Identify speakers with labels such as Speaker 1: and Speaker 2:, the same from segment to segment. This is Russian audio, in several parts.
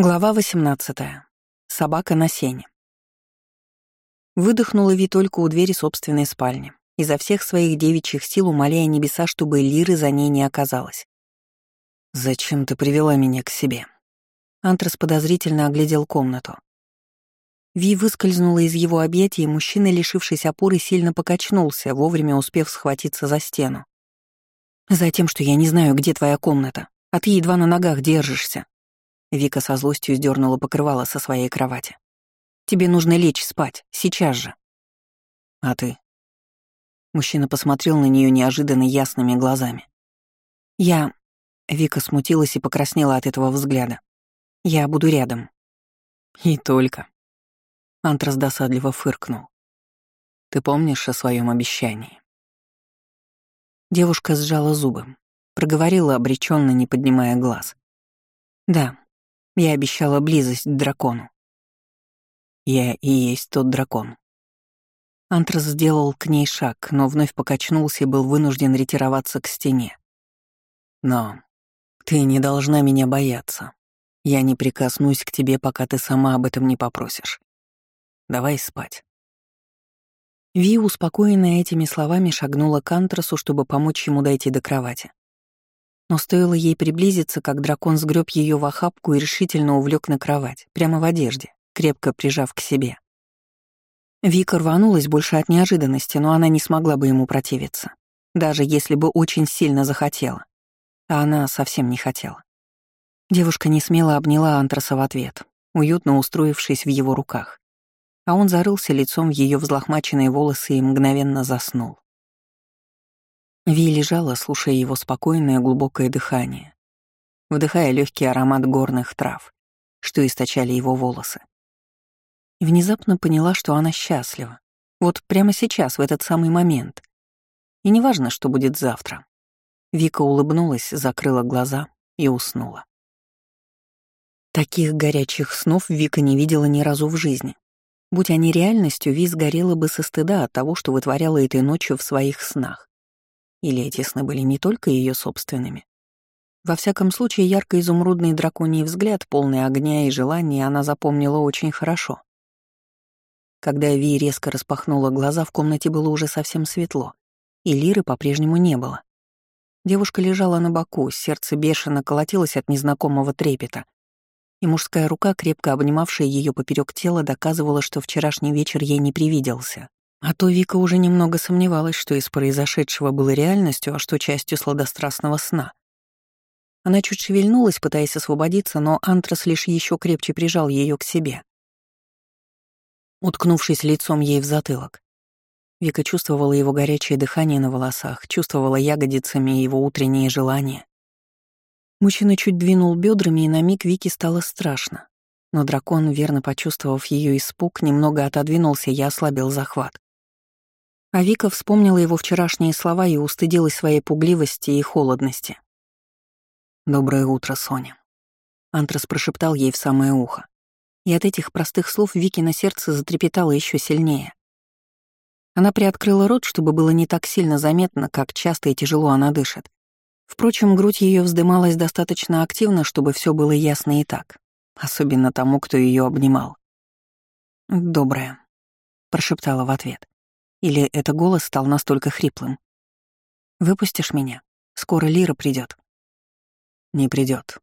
Speaker 1: Глава 18. Собака на сене. Выдохнула Ви только у двери собственной спальни, изо всех своих девичьих сил умоляя небеса, чтобы Лиры за ней не оказалось. «Зачем ты привела меня к себе?» Антрас подозрительно оглядел комнату. Ви выскользнула из его объятий, и мужчина, лишившись опоры, сильно покачнулся, вовремя успев схватиться за стену. «Затем, что я не знаю, где твоя комната, а ты едва на ногах держишься», Вика со злостью сдернула покрывало со своей кровати. «Тебе нужно лечь спать, сейчас же». «А ты?» Мужчина посмотрел на нее неожиданно ясными глазами. «Я...» Вика смутилась и покраснела от этого взгляда. «Я буду рядом». «И только». Антрас досадливо фыркнул. «Ты помнишь о своем обещании?» Девушка сжала зубы, проговорила обреченно, не поднимая глаз. «Да, я обещала близость дракону. Я и есть тот дракон. Антрас сделал к ней шаг, но вновь покачнулся и был вынужден ретироваться к стене. Но ты не должна меня бояться. Я не прикоснусь к тебе, пока ты сама об этом не попросишь. Давай спать. Ви, успокоенная этими словами, шагнула к Антрасу, чтобы помочь ему дойти до кровати. Но стоило ей приблизиться, как дракон сгреб ее в охапку и решительно увлек на кровать, прямо в одежде, крепко прижав к себе. Вика рванулась больше от неожиданности, но она не смогла бы ему противиться, даже если бы очень сильно захотела. А она совсем не хотела. Девушка не смело обняла Антраса в ответ, уютно устроившись в его руках. А он зарылся лицом в ее взлохмаченные волосы и мгновенно заснул. Ви лежала, слушая его спокойное глубокое дыхание, вдыхая легкий аромат горных трав, что источали его волосы. Внезапно поняла, что она счастлива. Вот прямо сейчас, в этот самый момент. И неважно, что будет завтра. Вика улыбнулась, закрыла глаза и уснула. Таких горячих снов Вика не видела ни разу в жизни. Будь они реальностью, Ви сгорела бы со стыда от того, что вытворяла этой ночью в своих снах. Или эти сны были не только ее собственными? Во всяком случае, ярко-изумрудный драконий взгляд, полный огня и желания, она запомнила очень хорошо. Когда Ви резко распахнула глаза, в комнате было уже совсем светло, и Лиры по-прежнему не было. Девушка лежала на боку, сердце бешено колотилось от незнакомого трепета, и мужская рука, крепко обнимавшая ее поперек тела, доказывала, что вчерашний вечер ей не привиделся. А то Вика уже немного сомневалась, что из произошедшего было реальностью, а что частью сладострастного сна. Она чуть шевельнулась, пытаясь освободиться, но Антрас лишь еще крепче прижал ее к себе. Уткнувшись лицом ей в затылок, Вика чувствовала его горячее дыхание на волосах, чувствовала ягодицами его утренние желания. Мужчина чуть двинул бедрами, и на миг Вике стало страшно. Но дракон, верно почувствовав ее испуг, немного отодвинулся и ослабил захват. А Вика вспомнила его вчерашние слова и устыдилась своей пугливости и холодности. «Доброе утро, Соня», — Антрас прошептал ей в самое ухо. И от этих простых слов Вики на сердце затрепетало еще сильнее. Она приоткрыла рот, чтобы было не так сильно заметно, как часто и тяжело она дышит. Впрочем, грудь ее вздымалась достаточно активно, чтобы все было ясно и так, особенно тому, кто ее обнимал. «Доброе», — прошептала в ответ. Или это голос стал настолько хриплым? «Выпустишь меня? Скоро Лира придет. «Не придет.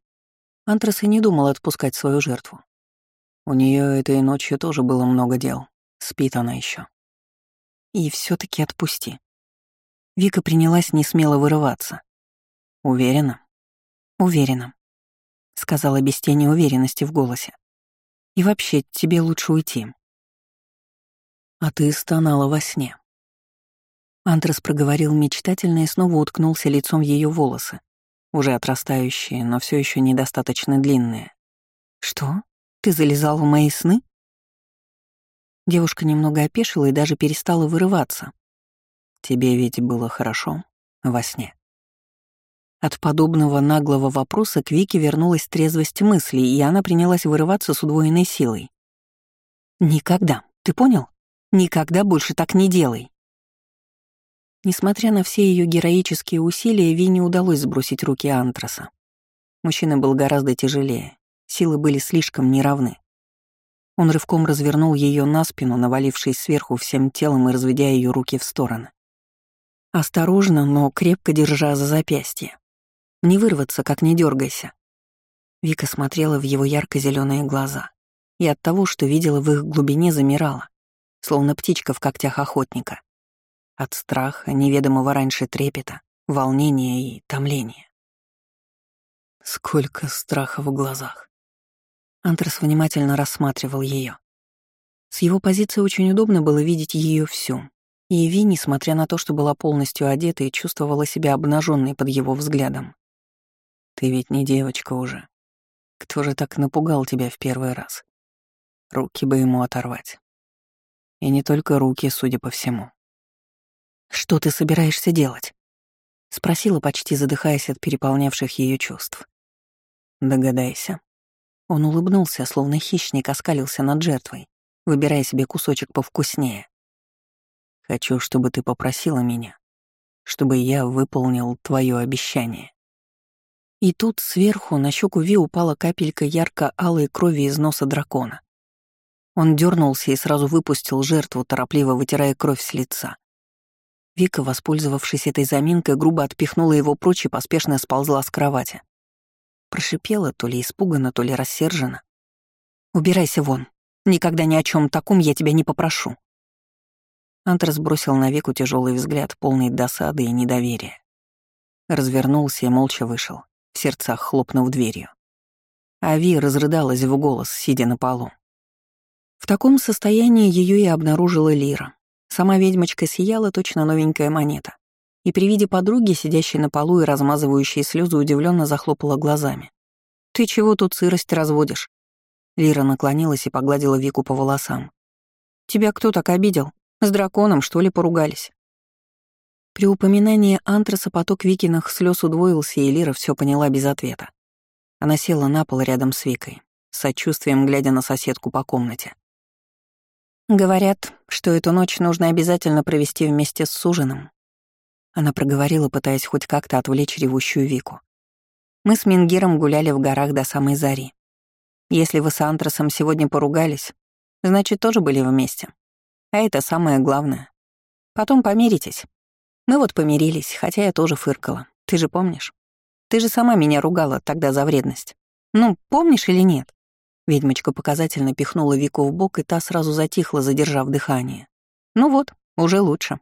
Speaker 1: Антрас и не думал отпускать свою жертву. У нее этой ночью тоже было много дел. Спит она еще. И все таки отпусти. Вика принялась несмело вырываться. Уверена? Уверена, сказала без тени уверенности в голосе. И вообще, тебе лучше уйти. А ты стонала во сне. Антрас проговорил мечтательно и снова уткнулся лицом в ее волосы, уже отрастающие, но все еще недостаточно длинные. «Что? Ты залезал в мои сны?» Девушка немного опешила и даже перестала вырываться. «Тебе ведь было хорошо во сне». От подобного наглого вопроса к Вике вернулась трезвость мыслей, и она принялась вырываться с удвоенной силой. «Никогда, ты понял? Никогда больше так не делай. Несмотря на все ее героические усилия, Ви не удалось сбросить руки Антраса. Мужчина был гораздо тяжелее, Силы были слишком неравны. Он рывком развернул ее на спину, навалившись сверху всем телом и разведя ее руки в стороны. Осторожно, но крепко держа за запястье. Не вырваться, как не дергайся. Вика смотрела в его ярко зеленые глаза и от того, что видела в их глубине, замирала, словно птичка в когтях охотника. От страха, неведомого раньше трепета, волнения и томления. Сколько страха в глазах. Антрас внимательно рассматривал ее. С его позиции очень удобно было видеть ее всю. И Ви, несмотря на то, что была полностью одета и чувствовала себя обнаженной под его взглядом. «Ты ведь не девочка уже. Кто же так напугал тебя в первый раз? Руки бы ему оторвать. И не только руки, судя по всему. «Что ты собираешься делать?» — спросила, почти задыхаясь от переполнявших ее чувств. «Догадайся». Он улыбнулся, словно хищник оскалился над жертвой, выбирая себе кусочек повкуснее. «Хочу, чтобы ты попросила меня, чтобы я выполнил твое обещание». И тут сверху на щеку Ви упала капелька ярко-алой крови из носа дракона. Он дернулся и сразу выпустил жертву, торопливо вытирая кровь с лица. Вика, воспользовавшись этой заминкой, грубо отпихнула его прочь и поспешно сползла с кровати. Прошипела то ли испуганно, то ли рассержена. «Убирайся вон. Никогда ни о чем таком я тебя не попрошу». Антрас бросил на Вику тяжелый взгляд, полный досады и недоверия. Развернулся и молча вышел, в сердцах хлопнув дверью. Ави разрыдалась в голос, сидя на полу. В таком состоянии ее и обнаружила Лира. Сама ведьмочка сияла точно новенькая монета. И при виде подруги, сидящей на полу и размазывающей слезы, удивленно захлопала глазами. «Ты чего тут сырость разводишь?» Лира наклонилась и погладила Вику по волосам. «Тебя кто так обидел? С драконом, что ли, поругались?» При упоминании антраса поток Викиных слез удвоился, и Лира все поняла без ответа. Она села на пол рядом с Викой, с сочувствием глядя на соседку по комнате. Говорят, что эту ночь нужно обязательно провести вместе с суженым. Она проговорила, пытаясь хоть как-то отвлечь ревущую Вику. Мы с Мингиром гуляли в горах до самой зари. Если вы с Антрасом сегодня поругались, значит, тоже были вместе. А это самое главное. Потом помиритесь. Мы вот помирились, хотя я тоже фыркала. Ты же помнишь? Ты же сама меня ругала тогда за вредность. Ну, помнишь или нет? Ведьмочка показательно пихнула Вику в бок, и та сразу затихла, задержав дыхание. «Ну вот, уже лучше».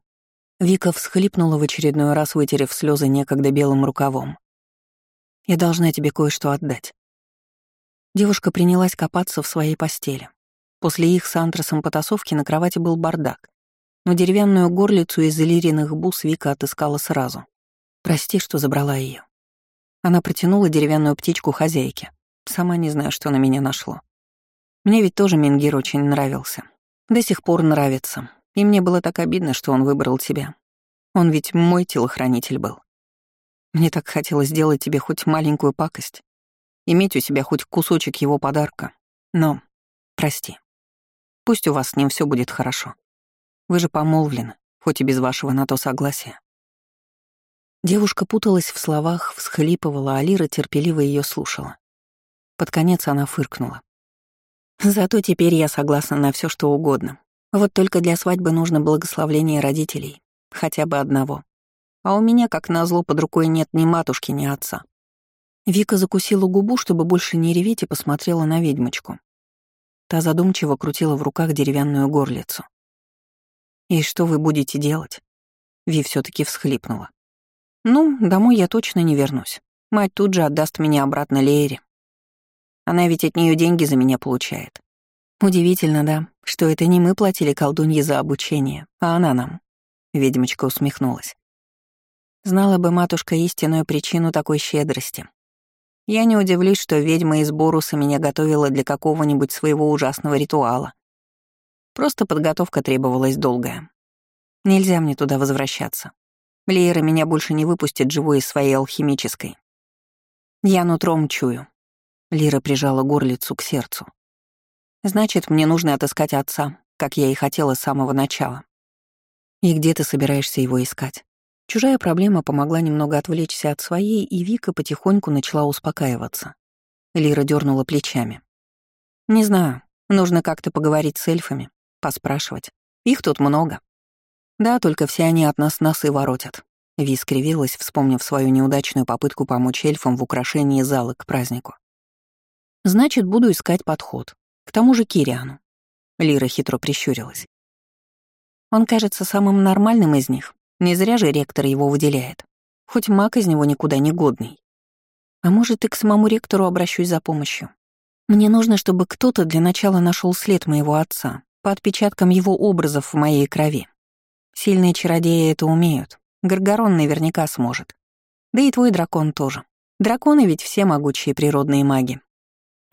Speaker 1: Вика всхлипнула в очередной раз, вытерев слезы некогда белым рукавом. «Я должна тебе кое-что отдать». Девушка принялась копаться в своей постели. После их с Антрасом потасовки на кровати был бардак, но деревянную горлицу из лириных бус Вика отыскала сразу. «Прости, что забрала ее. Она протянула деревянную птичку хозяйке. Сама не знаю, что на меня нашло. Мне ведь тоже Мингир очень нравился. До сих пор нравится. И мне было так обидно, что он выбрал тебя. Он ведь мой телохранитель был. Мне так хотелось сделать тебе хоть маленькую пакость. Иметь у себя хоть кусочек его подарка. Но, прости. Пусть у вас с ним все будет хорошо. Вы же помолвлены, хоть и без вашего на то согласия. Девушка путалась в словах, всхлипывала, а Лира терпеливо ее слушала. Под конец она фыркнула. «Зато теперь я согласна на все, что угодно. Вот только для свадьбы нужно благословление родителей. Хотя бы одного. А у меня, как назло, под рукой нет ни матушки, ни отца». Вика закусила губу, чтобы больше не реветь, и посмотрела на ведьмочку. Та задумчиво крутила в руках деревянную горлицу. «И что вы будете делать?» Ви все таки всхлипнула. «Ну, домой я точно не вернусь. Мать тут же отдаст меня обратно Лейре, она ведь от нее деньги за меня получает. Удивительно, да, что это не мы платили колдунье за обучение, а она нам. Ведьмочка усмехнулась. Знала бы матушка истинную причину такой щедрости. Я не удивлюсь, что ведьма из Боруса меня готовила для какого-нибудь своего ужасного ритуала. Просто подготовка требовалась долгая. Нельзя мне туда возвращаться. Лейра меня больше не выпустит живой из своей алхимической. Я нутром чую, Лира прижала горлицу к сердцу. «Значит, мне нужно отыскать отца, как я и хотела с самого начала. И где ты собираешься его искать?» Чужая проблема помогла немного отвлечься от своей, и Вика потихоньку начала успокаиваться. Лира дернула плечами. «Не знаю. Нужно как-то поговорить с эльфами, поспрашивать. Их тут много. Да, только все они от нас носы воротят». Ви скривилась, вспомнив свою неудачную попытку помочь эльфам в украшении зала к празднику. «Значит, буду искать подход. К тому же Кириану». Лира хитро прищурилась. «Он кажется самым нормальным из них. Не зря же ректор его выделяет. Хоть маг из него никуда не годный. А может, и к самому ректору обращусь за помощью. Мне нужно, чтобы кто-то для начала нашел след моего отца, по отпечаткам его образов в моей крови. Сильные чародеи это умеют. Гаргорон наверняка сможет. Да и твой дракон тоже. Драконы ведь все могучие природные маги.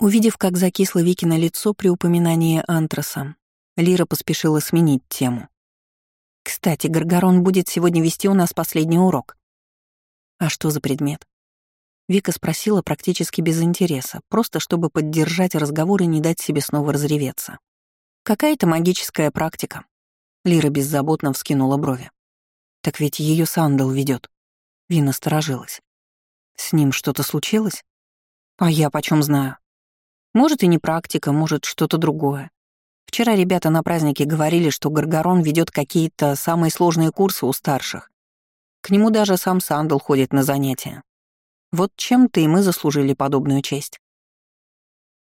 Speaker 1: Увидев, как закисло Вики на лицо при упоминании антраса, Лира поспешила сменить тему. «Кстати, Гаргорон будет сегодня вести у нас последний урок». «А что за предмет?» Вика спросила практически без интереса, просто чтобы поддержать разговор и не дать себе снова разреветься. «Какая-то магическая практика». Лира беззаботно вскинула брови. «Так ведь ее Сандал ведет. Вина сторожилась. «С ним что-то случилось?» «А я почем знаю?» «Может, и не практика, может, что-то другое. Вчера ребята на празднике говорили, что Гаргорон ведет какие-то самые сложные курсы у старших. К нему даже сам Сандал ходит на занятия. Вот чем-то и мы заслужили подобную честь.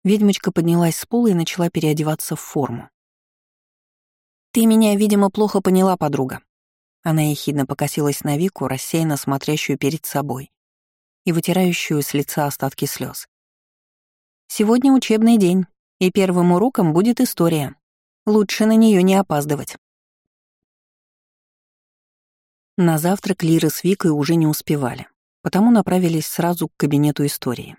Speaker 1: Ведьмочка поднялась с пола и начала переодеваться в форму. «Ты меня, видимо, плохо поняла, подруга». Она ехидно покосилась на Вику, рассеянно смотрящую перед собой и вытирающую с лица остатки слез. «Сегодня учебный день, и первым уроком будет история. Лучше на нее не опаздывать». На завтрак Лира с Викой уже не успевали потому направились сразу к кабинету истории.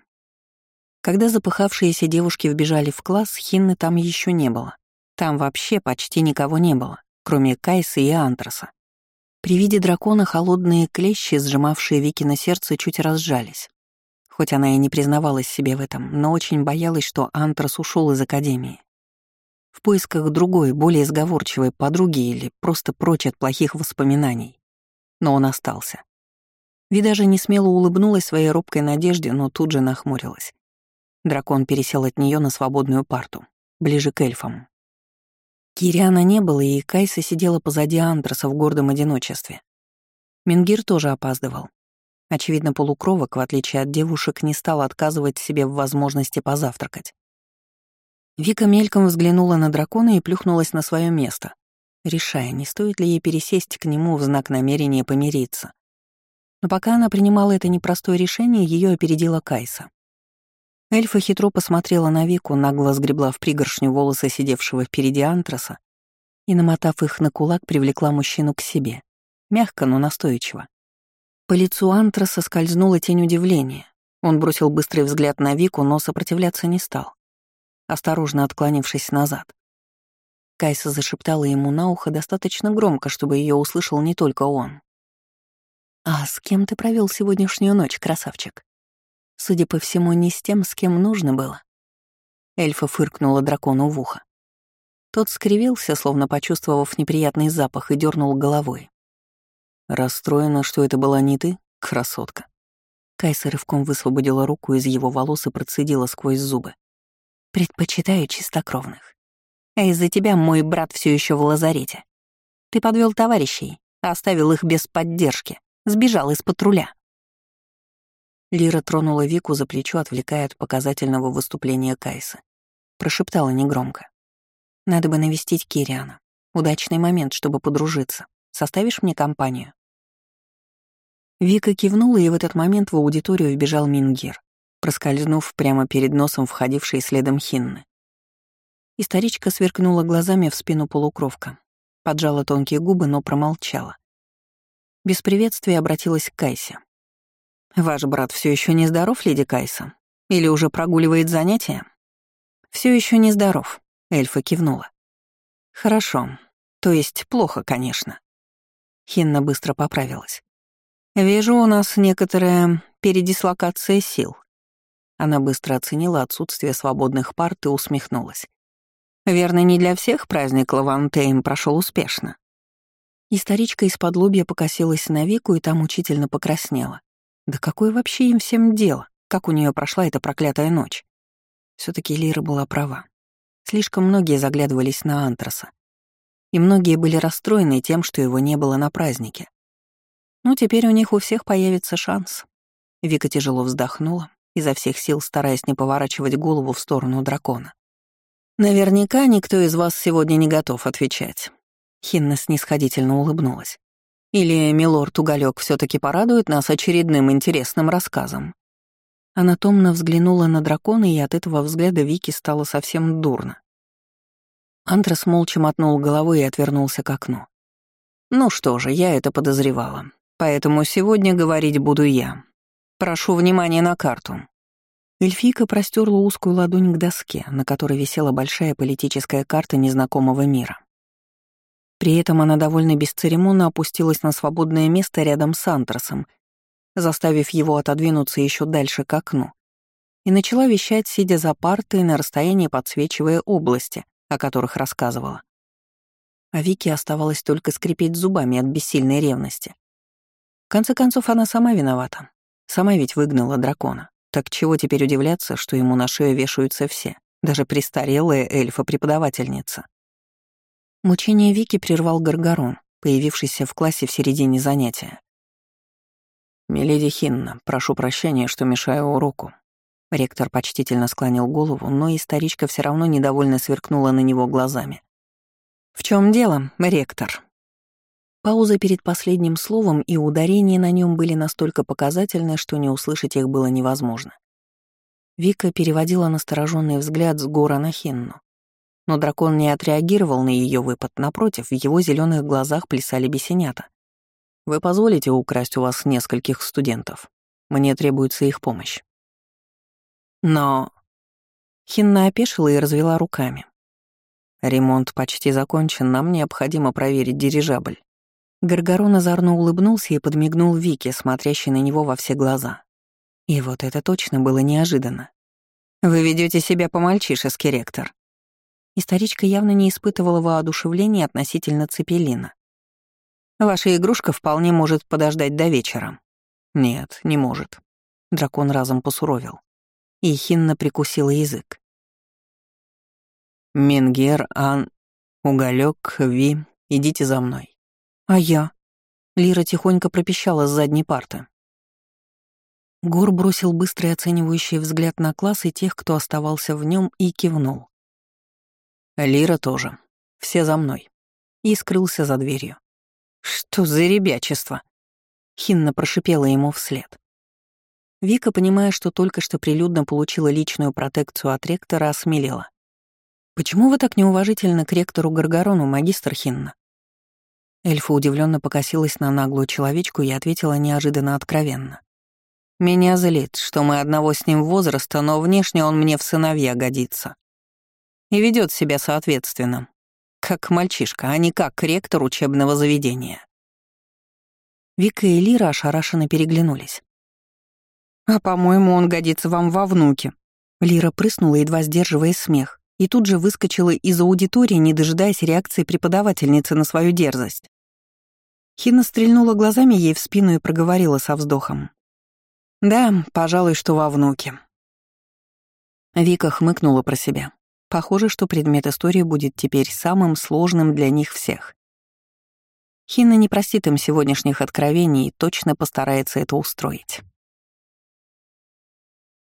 Speaker 1: Когда запыхавшиеся девушки вбежали в класс, Хинны там еще не было. Там вообще почти никого не было, кроме Кайса и Антраса. При виде дракона холодные клещи, сжимавшие Вики на сердце, чуть разжались. Хоть она и не признавалась себе в этом, но очень боялась, что Антрас ушел из академии. В поисках другой, более сговорчивой подруги или просто прочь от плохих воспоминаний. Но он остался. Ви даже не смело улыбнулась своей робкой надежде, но тут же нахмурилась. Дракон пересел от нее на свободную парту, ближе к эльфам. Кириана не было, и Кайса сидела позади Андраса в гордом одиночестве. Мингир тоже опаздывал. Очевидно, полукровок, в отличие от девушек, не стал отказывать себе в возможности позавтракать. Вика мельком взглянула на дракона и плюхнулась на свое место, решая, не стоит ли ей пересесть к нему в знак намерения помириться. Но пока она принимала это непростое решение, ее опередила Кайса. Эльфа хитро посмотрела на Вику, нагло сгребла в пригоршню волосы сидевшего впереди антраса и, намотав их на кулак, привлекла мужчину к себе. Мягко, но настойчиво. По лицу антраса скользнула тень удивления. Он бросил быстрый взгляд на Вику, но сопротивляться не стал, осторожно отклонившись назад. Кайса зашептала ему на ухо достаточно громко, чтобы ее услышал не только он. «А с кем ты провел сегодняшнюю ночь, красавчик?» Судя по всему, не с тем, с кем нужно было. Эльфа фыркнула дракону в ухо. Тот скривился, словно почувствовав неприятный запах, и дернул головой. «Расстроена, что это была не ты, красотка?» Кайса рывком высвободила руку из его волос и процедила сквозь зубы. «Предпочитаю чистокровных. А из-за тебя мой брат все еще в лазарете. Ты подвел товарищей, оставил их без поддержки. Сбежал из патруля. Лира тронула Вику за плечо, отвлекая от показательного выступления Кайса. Прошептала негромко. «Надо бы навестить Кириана. Удачный момент, чтобы подружиться. Составишь мне компанию?» Вика кивнула, и в этот момент в аудиторию вбежал Мингир, проскользнув прямо перед носом входившей следом Хинны. Историчка сверкнула глазами в спину полукровка, поджала тонкие губы, но промолчала. Без приветствия обратилась к Кайсе. «Ваш брат все еще не здоров, леди Кайса? Или уже прогуливает занятия?» Все еще не здоров», — эльфа кивнула. «Хорошо. То есть плохо, конечно». Хинна быстро поправилась. «Вижу, у нас некоторая передислокация сил». Она быстро оценила отсутствие свободных парт и усмехнулась. «Верно, не для всех праздник Лавантейм прошел успешно. И старичка из-под лобья покосилась на веку и там учительно покраснела. Да какое вообще им всем дело, как у нее прошла эта проклятая ночь? все таки Лира была права. Слишком многие заглядывались на Антраса. И многие были расстроены тем, что его не было на празднике. Ну, теперь у них у всех появится шанс. Вика тяжело вздохнула, изо всех сил стараясь не поворачивать голову в сторону дракона. «Наверняка никто из вас сегодня не готов отвечать». Хинна снисходительно улыбнулась. «Или милорд Уголек все таки порадует нас очередным интересным рассказом?» Она томно взглянула на дракона, и от этого взгляда Вики стало совсем дурно. Антрас молча мотнул головой и отвернулся к окну. «Ну что же, я это подозревала. Поэтому сегодня говорить буду я. Прошу внимания на карту». Эльфийка простерла узкую ладонь к доске, на которой висела большая политическая карта незнакомого мира. При этом она довольно бесцеремонно опустилась на свободное место рядом с Антрасом заставив его отодвинуться еще дальше к окну, и начала вещать, сидя за партой на расстоянии подсвечивая области, о которых рассказывала. А Вики оставалось только скрипеть зубами от бессильной ревности. В конце концов, она сама виновата. Сама ведь выгнала дракона. Так чего теперь удивляться, что ему на шею вешаются все, даже престарелая эльфа-преподавательница? Мучение Вики прервал Гаргарон, появившийся в классе в середине занятия. «Миледи Хинна, прошу прощения, что мешаю уроку». Ректор почтительно склонил голову, но и старичка все равно недовольно сверкнула на него глазами. «В чем дело, ректор?» Пауза перед последним словом и ударение на нем были настолько показательны, что не услышать их было невозможно. Вика переводила настороженный взгляд с гора на Хинну. Но дракон не отреагировал на ее выпад, напротив, в его зеленых глазах плясали бесенята. Вы позволите украсть у вас нескольких студентов? Мне требуется их помощь. Но... Хинна опешила и развела руками. Ремонт почти закончен, нам необходимо проверить дирижабль. Гаргарон озорно улыбнулся и подмигнул Вике, смотрящей на него во все глаза. И вот это точно было неожиданно. «Вы ведете себя по-мальчишески, ректор». Историчка явно не испытывала воодушевления относительно Цепелина. Ваша игрушка вполне может подождать до вечера». «Нет, не может». Дракон разом посуровил. И Хинна прикусила язык. «Мингер, Ан, Уголек, Ви, идите за мной». «А я?» Лира тихонько пропищала с задней парты. Гор бросил быстрый оценивающий взгляд на класс и тех, кто оставался в нем, и кивнул. Лира тоже. Все за мной. И скрылся за дверью. «Что за ребячество?» Хинна прошипела ему вслед. Вика, понимая, что только что прилюдно получила личную протекцию от ректора, осмелела. «Почему вы так неуважительно к ректору Гаргарону, магистр Хинна?» Эльфа удивленно покосилась на наглую человечку и ответила неожиданно откровенно. «Меня злит, что мы одного с ним возраста, но внешне он мне в сыновья годится. И ведет себя соответственно. Как мальчишка, а не как ректор учебного заведения. Вика и Лира ошарашенно переглянулись. «А, по-моему, он годится вам во внуке». Лира прыснула, едва сдерживая смех, и тут же выскочила из аудитории, не дожидаясь реакции преподавательницы на свою дерзость. Хина стрельнула глазами ей в спину и проговорила со вздохом. «Да, пожалуй, что во внуке». Вика хмыкнула про себя. Похоже, что предмет истории будет теперь самым сложным для них всех. Хина не простит им сегодняшних откровений и точно постарается это устроить.